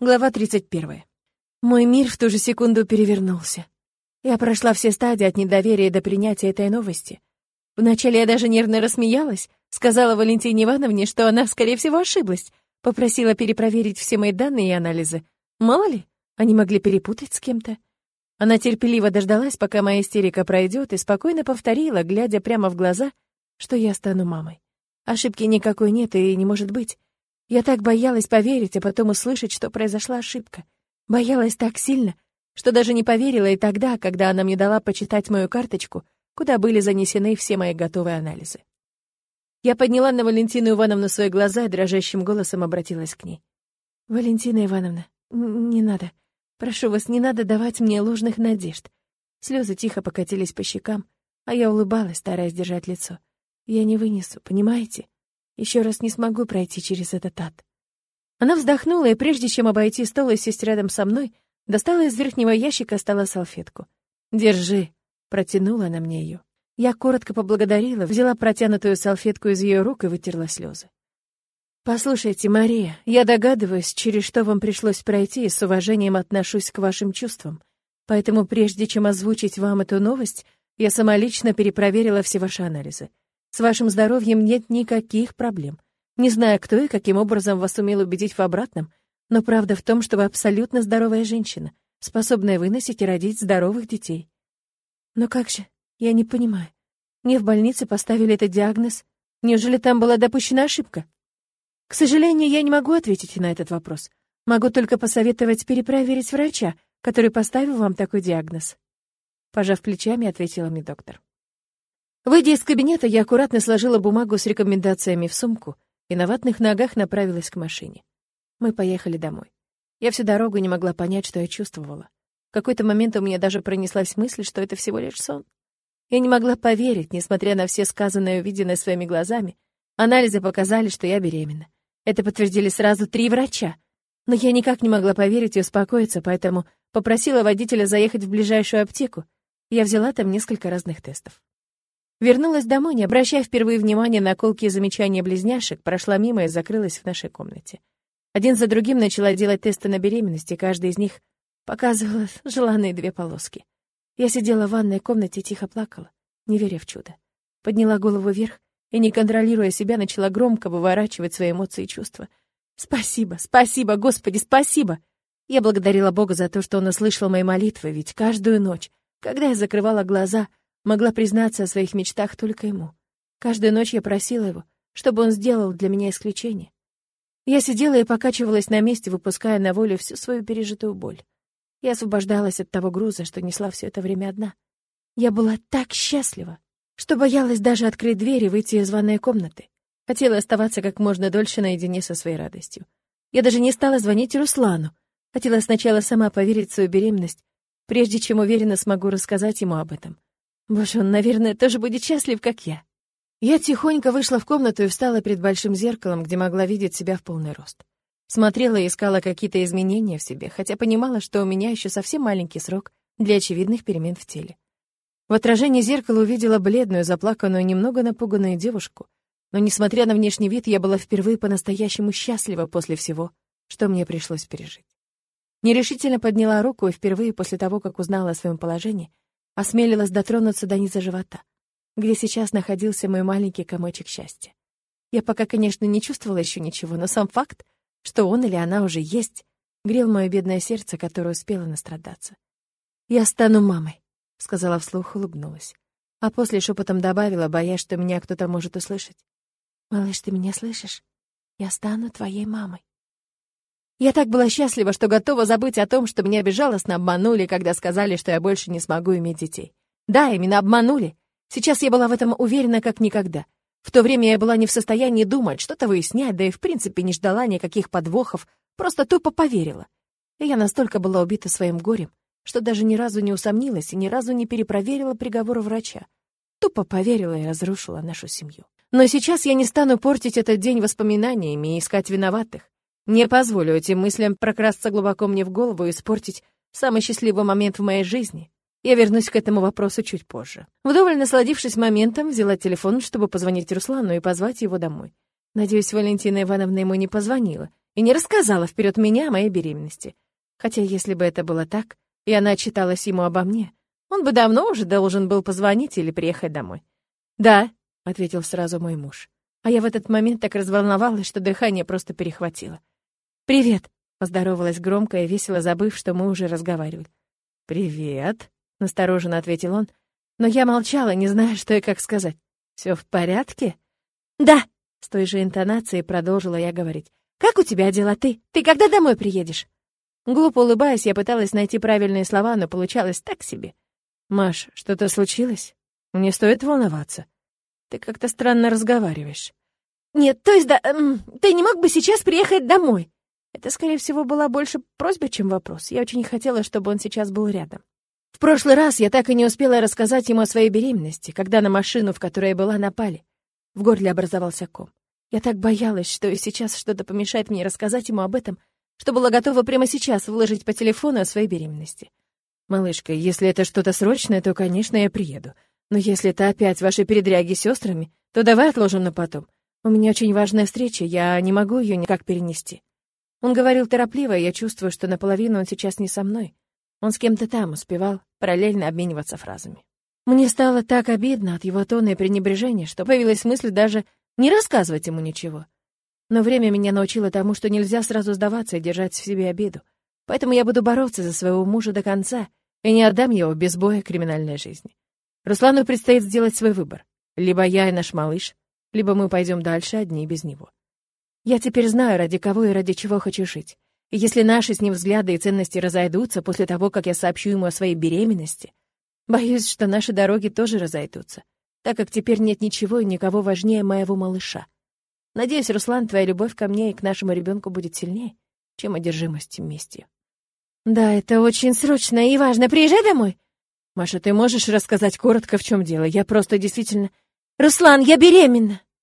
Глава 31. Мой мир в ту же секунду перевернулся. Я прошла все стадии от недоверия до принятия этой новости. Вначале я даже нервно рассмеялась, сказала Валентине Ивановне, что она, скорее всего, ошиблась, попросила перепроверить все мои данные и анализы. Мало ли, они могли перепутать с кем-то. Она терпеливо дождалась, пока моя истерика пройдет, и спокойно повторила, глядя прямо в глаза, что я стану мамой. Ошибки никакой нет и не может быть. Я так боялась поверить, а потом услышать, что произошла ошибка. Боялась так сильно, что даже не поверила и тогда, когда она мне дала почитать мою карточку, куда были занесены все мои готовые анализы. Я подняла на Валентину Ивановну свои глаза и дрожащим голосом обратилась к ней. «Валентина Ивановна, не надо. Прошу вас, не надо давать мне ложных надежд». Слезы тихо покатились по щекам, а я улыбалась, стараясь держать лицо. «Я не вынесу, понимаете? Еще раз не смогу пройти через этот ад. Она вздохнула, и прежде чем обойти стол и сесть рядом со мной, достала из верхнего ящика стола салфетку. «Держи», — протянула она мне ее. Я коротко поблагодарила, взяла протянутую салфетку из ее рук и вытерла слезы. «Послушайте, Мария, я догадываюсь, через что вам пришлось пройти, и с уважением отношусь к вашим чувствам. Поэтому прежде чем озвучить вам эту новость, я сама лично перепроверила все ваши анализы. С вашим здоровьем нет никаких проблем. Не знаю, кто и каким образом вас сумел убедить в обратном, но правда в том, что вы абсолютно здоровая женщина, способная выносить и родить здоровых детей. Но как же? Я не понимаю. Мне в больнице поставили этот диагноз. Неужели там была допущена ошибка? К сожалению, я не могу ответить на этот вопрос. Могу только посоветовать перепроверить врача, который поставил вам такой диагноз. Пожав плечами, ответила мне доктор. Выйдя из кабинета, я аккуратно сложила бумагу с рекомендациями в сумку и на ватных ногах направилась к машине. Мы поехали домой. Я всю дорогу не могла понять, что я чувствовала. В какой-то момент у меня даже пронеслась мысль, что это всего лишь сон. Я не могла поверить, несмотря на все сказанное и увиденное своими глазами. Анализы показали, что я беременна. Это подтвердили сразу три врача. Но я никак не могла поверить и успокоиться, поэтому попросила водителя заехать в ближайшую аптеку. Я взяла там несколько разных тестов. Вернулась домой, не обращая впервые внимания на колкие замечания близняшек, прошла мимо и закрылась в нашей комнате. Один за другим начала делать тесты на беременность, и каждый из них показывал желанные две полоски. Я сидела в ванной комнате и тихо плакала, не веря в чудо. Подняла голову вверх и, не контролируя себя, начала громко выворачивать свои эмоции и чувства. «Спасибо, спасибо, Господи, спасибо!» Я благодарила Бога за то, что Он услышал мои молитвы, ведь каждую ночь, когда я закрывала глаза, Могла признаться о своих мечтах только ему. Каждую ночь я просила его, чтобы он сделал для меня исключение. Я сидела и покачивалась на месте, выпуская на волю всю свою пережитую боль. Я освобождалась от того груза, что несла все это время одна. Я была так счастлива, что боялась даже открыть дверь и выйти из ванной комнаты. Хотела оставаться как можно дольше наедине со своей радостью. Я даже не стала звонить Руслану. Хотела сначала сама поверить в свою беременность, прежде чем уверенно смогу рассказать ему об этом. Боже, он, наверное, тоже будет счастлив, как я. Я тихонько вышла в комнату и встала перед большим зеркалом, где могла видеть себя в полный рост. Смотрела и искала какие-то изменения в себе, хотя понимала, что у меня еще совсем маленький срок для очевидных перемен в теле. В отражении зеркала увидела бледную, заплаканную, немного напуганную девушку. Но, несмотря на внешний вид, я была впервые по-настоящему счастлива после всего, что мне пришлось пережить. Нерешительно подняла руку и впервые после того, как узнала о своем положении, осмелилась дотронуться до низа живота, где сейчас находился мой маленький комочек счастья. Я пока, конечно, не чувствовала еще ничего, но сам факт, что он или она уже есть, грел мое бедное сердце, которое успело настрадаться. «Я стану мамой», — сказала вслух, улыбнулась. А после шепотом добавила, боясь, что меня кто-то может услышать. «Малыш, ты меня слышишь? Я стану твоей мамой». Я так была счастлива, что готова забыть о том, что меня безжалостно обманули, когда сказали, что я больше не смогу иметь детей. Да, именно обманули. Сейчас я была в этом уверена как никогда. В то время я была не в состоянии думать, что-то выяснять, да и в принципе не ждала никаких подвохов, просто тупо поверила. И я настолько была убита своим горем, что даже ни разу не усомнилась и ни разу не перепроверила приговор врача. Тупо поверила и разрушила нашу семью. Но сейчас я не стану портить этот день воспоминаниями и искать виноватых. Не позволю этим мыслям прокрасться глубоко мне в голову и испортить самый счастливый момент в моей жизни. Я вернусь к этому вопросу чуть позже. Вдоволь насладившись моментом, взяла телефон, чтобы позвонить Руслану и позвать его домой. Надеюсь, Валентина Ивановна ему не позвонила и не рассказала вперед меня о моей беременности. Хотя если бы это было так, и она отчиталась ему обо мне, он бы давно уже должен был позвонить или приехать домой. «Да», — ответил сразу мой муж. А я в этот момент так разволновалась, что дыхание просто перехватило. «Привет», — поздоровалась громко и весело, забыв, что мы уже разговаривали. «Привет», — настороженно ответил он, но я молчала, не зная, что и как сказать. Все в порядке?» «Да», — с той же интонацией продолжила я говорить. «Как у тебя дела ты? Ты когда домой приедешь?» Глупо улыбаясь, я пыталась найти правильные слова, но получалось так себе. «Маш, что-то случилось? Не стоит волноваться. Ты как-то странно разговариваешь». «Нет, то есть да, эм, ты не мог бы сейчас приехать домой?» Это, скорее всего, была больше просьба, чем вопрос. Я очень хотела, чтобы он сейчас был рядом. В прошлый раз я так и не успела рассказать ему о своей беременности, когда на машину, в которой я была, напали. В горле образовался ком. Я так боялась, что сейчас что-то помешает мне рассказать ему об этом, что была готова прямо сейчас выложить по телефону о своей беременности. «Малышка, если это что-то срочное, то, конечно, я приеду. Но если это опять ваши передряги с сестрами, то давай отложим на потом. У меня очень важная встреча, я не могу ее никак перенести». Он говорил торопливо, и я чувствую, что наполовину он сейчас не со мной. Он с кем-то там успевал параллельно обмениваться фразами. Мне стало так обидно от его тона и пренебрежения, что появилась мысль даже не рассказывать ему ничего. Но время меня научило тому, что нельзя сразу сдаваться и держать в себе обиду. Поэтому я буду бороться за своего мужа до конца и не отдам его без боя криминальной жизни. Руслану предстоит сделать свой выбор. Либо я и наш малыш, либо мы пойдем дальше одни без него. Я теперь знаю, ради кого и ради чего хочу жить. И если наши с ним взгляды и ценности разойдутся после того, как я сообщу ему о своей беременности, боюсь, что наши дороги тоже разойдутся, так как теперь нет ничего и никого важнее моего малыша. Надеюсь, Руслан, твоя любовь ко мне и к нашему ребенку будет сильнее, чем одержимость местью. Да, это очень срочно и важно. Приезжай домой. Маша, ты можешь рассказать коротко, в чем дело? Я просто действительно... Руслан, я беременна!